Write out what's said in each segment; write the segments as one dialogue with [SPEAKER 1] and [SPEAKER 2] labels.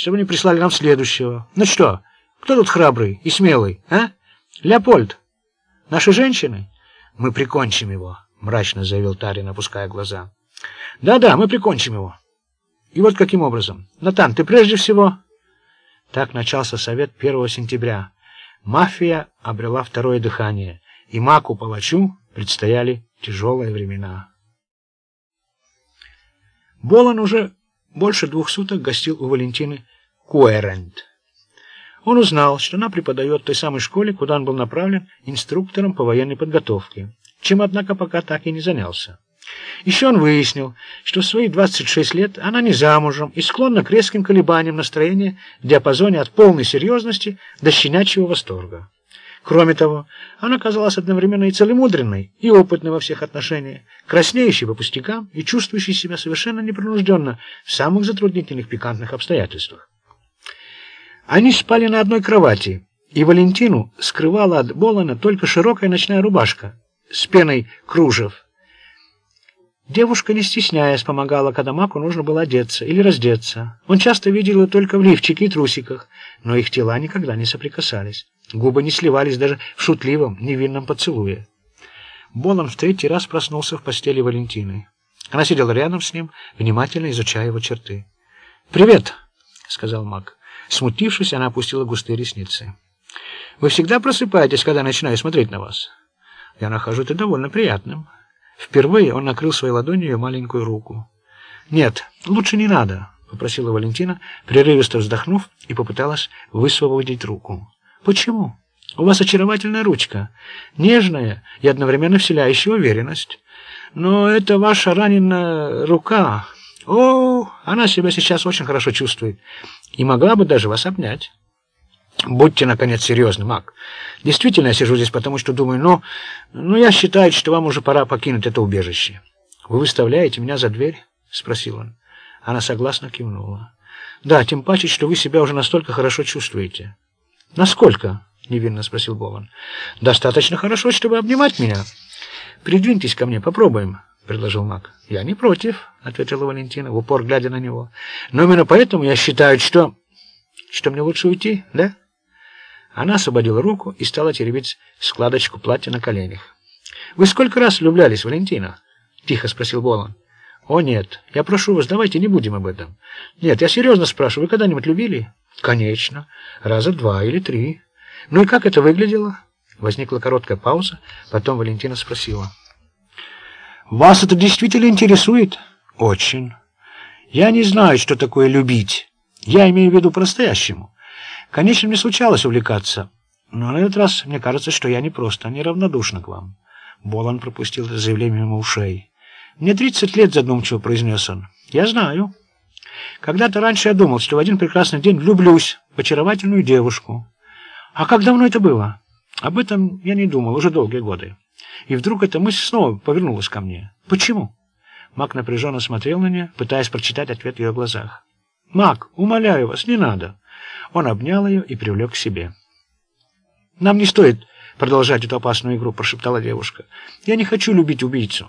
[SPEAKER 1] чтобы они прислали нам следующего. Ну что, кто тут храбрый и смелый, а? Леопольд? Наши женщины? Мы прикончим его, мрачно заявил Тарин, опуская глаза. Да-да, мы прикончим его. И вот каким образом. Натан, ты прежде всего... Так начался совет 1 сентября. Мафия обрела второе дыхание, и Маку-палачу предстояли тяжелые времена. Болон уже больше двух суток гостил у Валентины Куэрент. Он узнал, что она преподает в той самой школе, куда он был направлен инструктором по военной подготовке, чем, однако, пока так и не занялся. Еще он выяснил, что в свои 26 лет она не замужем и склонна к резким колебаниям настроения в диапазоне от полной серьезности до щенячьего восторга. Кроме того, она казалась одновременно и целомудренной, и опытной во всех отношениях, краснеющей по пустякам и чувствующей себя совершенно непринужденно в самых затруднительных пикантных обстоятельствах. Они спали на одной кровати, и Валентину скрывала от Болана только широкая ночная рубашка с пеной кружев. Девушка, не стесняясь, помогала, когда Маку нужно было одеться или раздеться. Он часто видел ее только в лифчике и трусиках, но их тела никогда не соприкасались. Губы не сливались даже в шутливом, невинном поцелуе. Болон в третий раз проснулся в постели Валентины. Она сидела рядом с ним, внимательно изучая его черты. «Привет!» — сказал Мак. Смутившись, она опустила густые ресницы. «Вы всегда просыпаетесь, когда начинаю смотреть на вас?» «Я нахожу это довольно приятным». Впервые он накрыл своей ладонью ее маленькую руку. «Нет, лучше не надо», — попросила Валентина, прерывисто вздохнув, и попыталась высвободить руку. Почему? У вас очаровательная ручка, нежная и одновременно вселяющая уверенность. Но это ваша раненая рука. О, она себя сейчас очень хорошо чувствует и могла бы даже вас обнять. Будьте, наконец, серьезны, Мак. Действительно, я сижу здесь потому, что думаю, ну, ну, я считаю, что вам уже пора покинуть это убежище. Вы выставляете меня за дверь? Спросил он. Она согласно кивнула. Да, тем паче, что вы себя уже настолько хорошо чувствуете. «Насколько?» — невинно спросил Болон. «Достаточно хорошо, чтобы обнимать меня. Придвиньтесь ко мне, попробуем», — предложил Мак. «Я не против», — ответила Валентина, в упор глядя на него. «Но именно поэтому я считаю, что... что мне лучше уйти, да?» Она освободила руку и стала теребить складочку платья на коленях. «Вы сколько раз влюблялись, Валентина?» — тихо спросил Болон. «О, нет. Я прошу вас, давайте не будем об этом. Нет, я серьезно спрашиваю, вы когда-нибудь любили?» Конечно, раза два или три. Ну и как это выглядело? Возникла короткая пауза, потом Валентина спросила. Вас это действительно интересует? Очень. Я не знаю, что такое любить. Я имею в виду по-настоящему. Конечно, мне случалось увлекаться, но на этот раз мне кажется, что я не просто неравнодушна к вам. Болон пропустил это заявление мимо ушей. «Мне тридцать лет», — задумчиво произнес он. «Я знаю». Когда-то раньше я думал, что в один прекрасный день влюблюсь в очаровательную девушку. А как давно это было? Об этом я не думал уже долгие годы. И вдруг эта мысль снова повернулась ко мне. Почему? Мак напряженно смотрел на нее, пытаясь прочитать ответ в ее глазах. «Мак, умоляю вас, не надо!» Он обнял ее и привлек к себе. «Нам не стоит продолжать эту опасную игру», — прошептала девушка. «Я не хочу любить убийцу».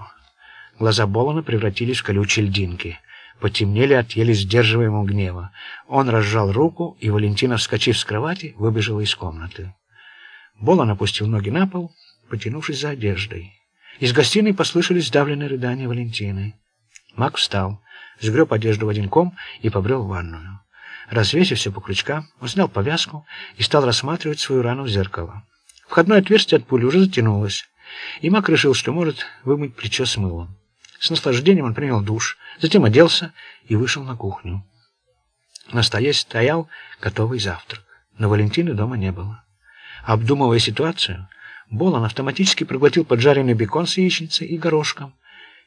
[SPEAKER 1] Глаза Болона превратились в колючие льдинки потемнели от еле сдерживаемого гнева. Он разжал руку, и Валентина, вскочив с кровати, выбежала из комнаты. Болон опустил ноги на пол, потянувшись за одеждой. Из гостиной послышались сдавленные рыдания Валентины. Мак встал, сгреб одежду в один ком и побрел в ванную. Развесив все по крючкам, он снял повязку и стал рассматривать свою рану в зеркало. Входное отверстие от пули уже затянулось, и Мак решил, что может вымыть плечо с мылом. С наслаждением он принял душ, затем оделся и вышел на кухню. На столе стоял готовый завтрак, но Валентины дома не было. Обдумывая ситуацию, Болон автоматически проглотил поджаренный бекон с яичницей и горошком.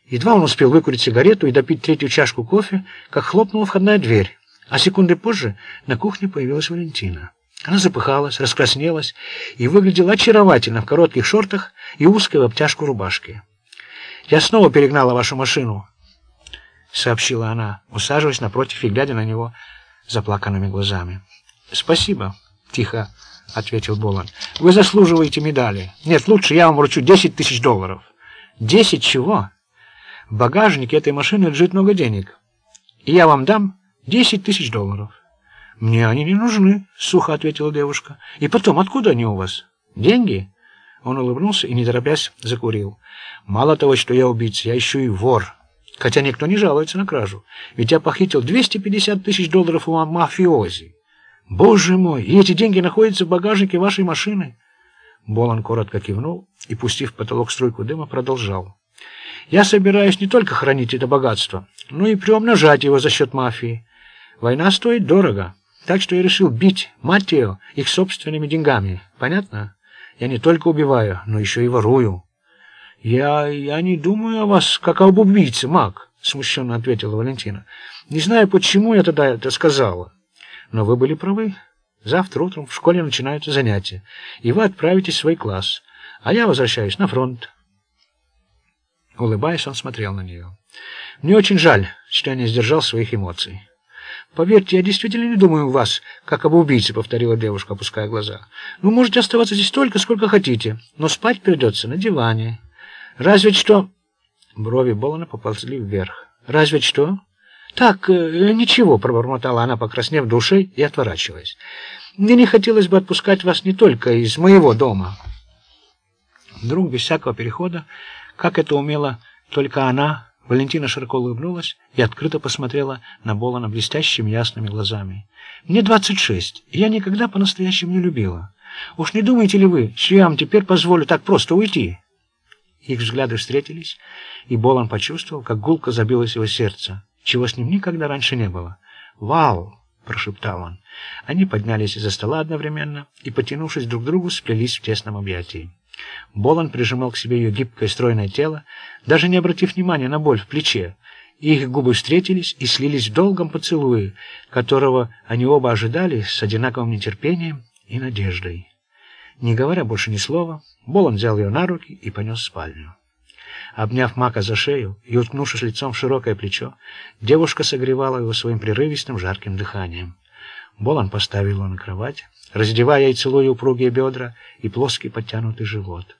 [SPEAKER 1] Едва он успел выкурить сигарету и допить третью чашку кофе, как хлопнула входная дверь, а секунды позже на кухне появилась Валентина. Она запыхалась, раскраснелась и выглядела очаровательно в коротких шортах и узкой в обтяжку рубашке. «Я снова перегнала вашу машину», — сообщила она, усаживаясь напротив и глядя на него заплаканными глазами. «Спасибо», — тихо ответил Болан. «Вы заслуживаете медали. Нет, лучше я вам вручу десять тысяч долларов». «Десять чего?» «В багажнике этой машины лежит много денег, и я вам дам десять тысяч долларов». «Мне они не нужны», — сухо ответила девушка. «И потом, откуда они у вас? Деньги?» Он улыбнулся и, не торопясь, закурил. «Мало того, что я убийца, я еще и вор. Хотя никто не жалуется на кражу. Ведь я похитил 250 тысяч долларов у мафиози. Боже мой, и эти деньги находятся в багажнике вашей машины?» Болан коротко кивнул и, пустив в потолок струйку дыма, продолжал. «Я собираюсь не только хранить это богатство, но и приумножать его за счет мафии. Война стоит дорого, так что я решил бить Маттео их собственными деньгами. Понятно?» Я не только убиваю, но еще и ворую. Я, я не думаю о вас, как об убийце, маг, смущенно ответила Валентина. Не знаю, почему я тогда это сказала. Но вы были правы. Завтра утром в школе начинаются занятия, и вы отправитесь в свой класс, а я возвращаюсь на фронт. Улыбаясь, он смотрел на нее. Мне очень жаль, что я не сдержал своих эмоций. «Поверьте, я действительно не думаю вас, как об убийце», — повторила девушка, опуская глаза. «Вы можете оставаться здесь столько, сколько хотите, но спать придется на диване. Разве что...» Брови Болона поползли вверх. «Разве что...» «Так, э, ничего», — пробормотала она, покраснев душой и отворачиваясь. «Мне не хотелось бы отпускать вас не только из моего дома». Вдруг, без всякого перехода, как это умела только она, Валентина широко улыбнулась и открыто посмотрела на Болана блестящими ясными глазами. «Мне двадцать шесть, и я никогда по-настоящему не любила. Уж не думаете ли вы, что я вам теперь позволю так просто уйти?» Их взгляды встретились, и Болан почувствовал, как гулко забилось его сердце, чего с ним никогда раньше не было. «Вау!» — прошептал он. Они поднялись из-за стола одновременно и, потянувшись друг к другу, сплелись в тесном объятии. Болон прижимал к себе ее гибкое стройное тело, даже не обратив внимания на боль в плече. Их губы встретились и слились в долгом поцелуе, которого они оба ожидали с одинаковым нетерпением и надеждой. Не говоря больше ни слова, Болон взял ее на руки и понес в спальню. Обняв Мака за шею и уткнувшись лицом в широкое плечо, девушка согревала его своим прерывистым жарким дыханием. Болон поставил его на кровать, раздевая и целуя упругие бедра и плоский подтянутый живот.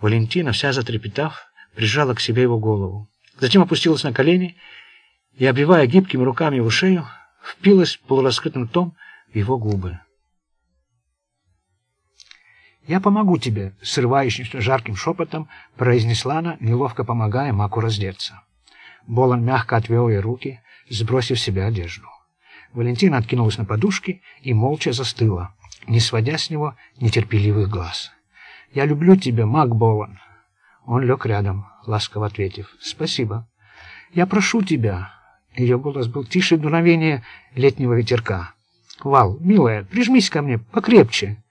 [SPEAKER 1] Валентина, вся затрепетав, прижала к себе его голову. Затем опустилась на колени и, обвивая гибкими руками его шею, впилась полураскрытым том в его губы. «Я помогу тебе», — срывающимся жарким шепотом произнесла она, неловко помогая Маку раздеться. Болон мягко отвел ей руки, сбросив с себя одежду. Валентина откинулась на подушки и молча застыла не сводя с него нетерпеливых глаз. «Я люблю тебя, Мак Болан!» Он лег рядом, ласково ответив. «Спасибо. Я прошу тебя!» Ее голос был тише дуновения летнего ветерка. «Вал, милая, прижмись ко мне покрепче!»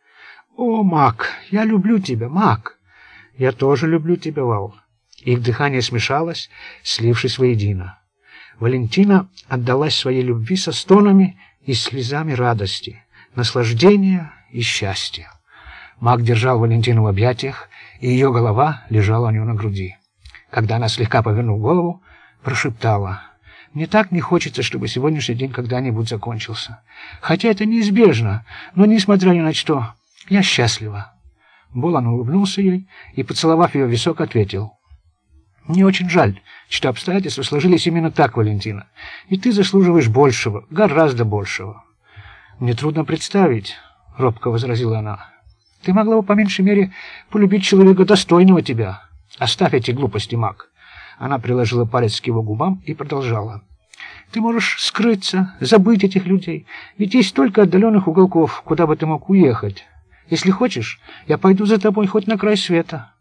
[SPEAKER 1] «О, Мак, я люблю тебя, Мак!» «Я тоже люблю тебя, Вал!» Их дыхание смешалось, слившись воедино. Валентина отдалась своей любви со стонами и слезами радости наслаждения и счастья. Маг держал Валентину в объятиях, и ее голова лежала у него на груди. Когда она слегка повернула голову, прошептала «Мне так не хочется, чтобы сегодняшний день когда-нибудь закончился. Хотя это неизбежно, но, несмотря ни на что, я счастлива». Болан улыбнулся ей и, поцеловав ее в висок, ответил «Мне очень жаль, что обстоятельства сложились именно так, Валентина, и ты заслуживаешь большего, гораздо большего». «Мне трудно представить», — робко возразила она. «Ты могла бы по меньшей мере полюбить человека достойного тебя. Оставь эти глупости, маг». Она приложила палец к его губам и продолжала. «Ты можешь скрыться, забыть этих людей, ведь есть столько отдаленных уголков, куда бы ты мог уехать. Если хочешь, я пойду за тобой хоть на край света».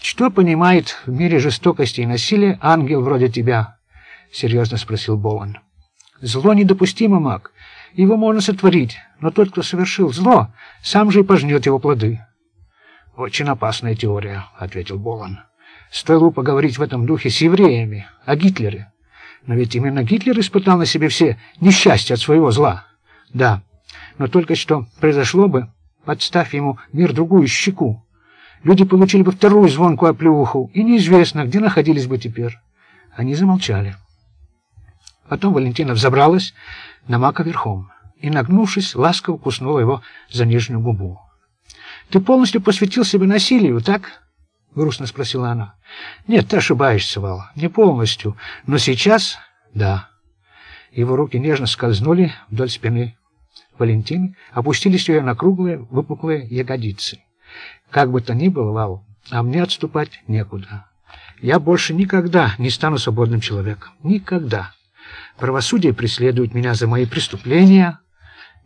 [SPEAKER 1] «Что понимает в мире жестокости и насилия ангел вроде тебя?» — серьезно спросил Боуэн. «Зло недопустимо, маг. Его можно сотворить, но тот, кто совершил зло, сам же и пожнет его плоды. «Очень опасная теория», — ответил Болан. «Стоило поговорить в этом духе с евреями, о Гитлере. Но ведь именно Гитлер испытал на себе все несчастья от своего зла. Да, но только что произошло бы, подставь ему мир другую щеку. Люди получили бы вторую звонкую оплеуху, и неизвестно, где находились бы теперь». Они замолчали. Потом Валентина взобралась на мака верхом и, нагнувшись, ласково куснула его за нижнюю губу. «Ты полностью посвятил себя насилию, так?» — грустно спросила она. «Нет, ты ошибаешься, Вал, не полностью, но сейчас — да». Его руки нежно скользнули вдоль спины. Валентины опустились ее на круглые выпуклые ягодицы. Как бы то ни было, Вал, а мне отступать некуда. Я больше никогда не стану свободным человеком. Никогда. Правосудие преследует меня за мои преступления.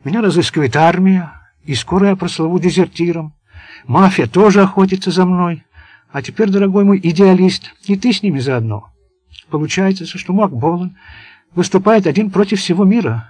[SPEAKER 1] Меня разыскивает армия, и скоро я прослову дезертиром. Мафия тоже охотится за мной. А теперь, дорогой мой идеалист, и ты с ними заодно. Получается, что Макболан выступает один против всего мира.